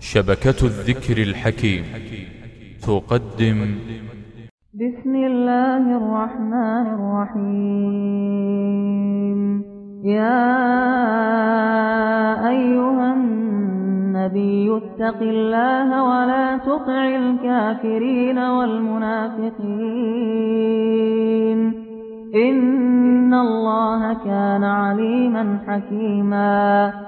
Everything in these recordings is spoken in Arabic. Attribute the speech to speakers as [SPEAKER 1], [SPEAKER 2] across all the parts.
[SPEAKER 1] شبكة الذكر الحكيم. تقدم.
[SPEAKER 2] بسم الله الرحمن الرحيم. يا أيها النبي اتق الله ولا تطع الكافرين والمنافقين. إن الله كان عليما حكيما.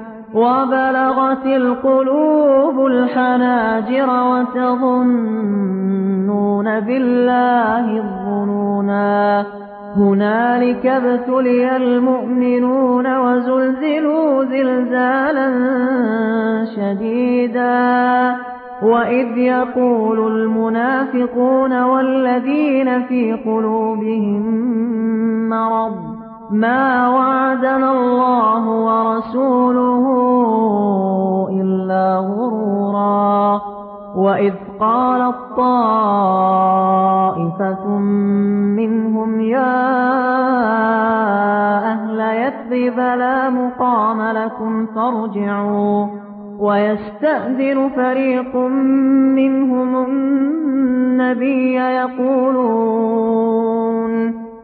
[SPEAKER 2] وبلغت القلوب الحناجر وتظنون بالله الظنونا. هنالك ابتلي المؤمنون وزلزلوا زلزالا شديدا. وإذ يقول المنافقون والذين في قلوبهم مرض ما وعدنا الله ورسوله إلا غرورا. وإذ قالت طائفة منهم يا أهل يثرب لا مقام لكم فارجعوا. ويستأذن فريق منهم النبي يقولون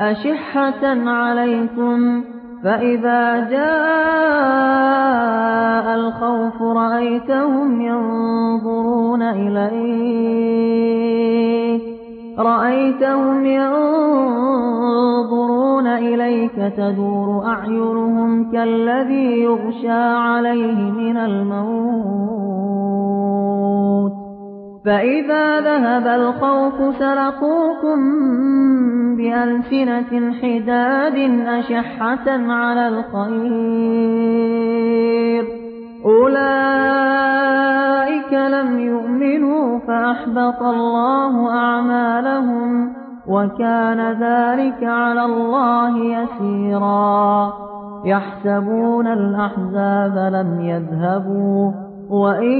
[SPEAKER 2] أشحة عليكم فإذا جاء الخوف رأيتهم ينظرون إليك رأيتهم ينظرون إليك تدور أعينهم كالذي يغشى عليه من الموت. فإذا ذهب الخوف سلقوكم بألسنة حداد أشحة على الخير. أولئك لم يؤمنوا فأحبط الله أعمالهم وكان ذلك على الله يسيرا. يحسبون الأحزاب لم يذهبوا. وإن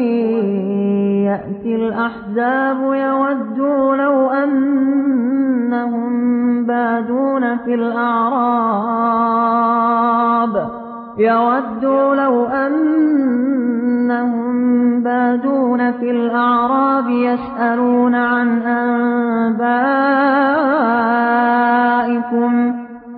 [SPEAKER 2] يأتي الأحزاب يودوا لو أنهم بادون في الأعراب يودوا لو أنهم بادون في الأعراب يسألون عن أنبائكم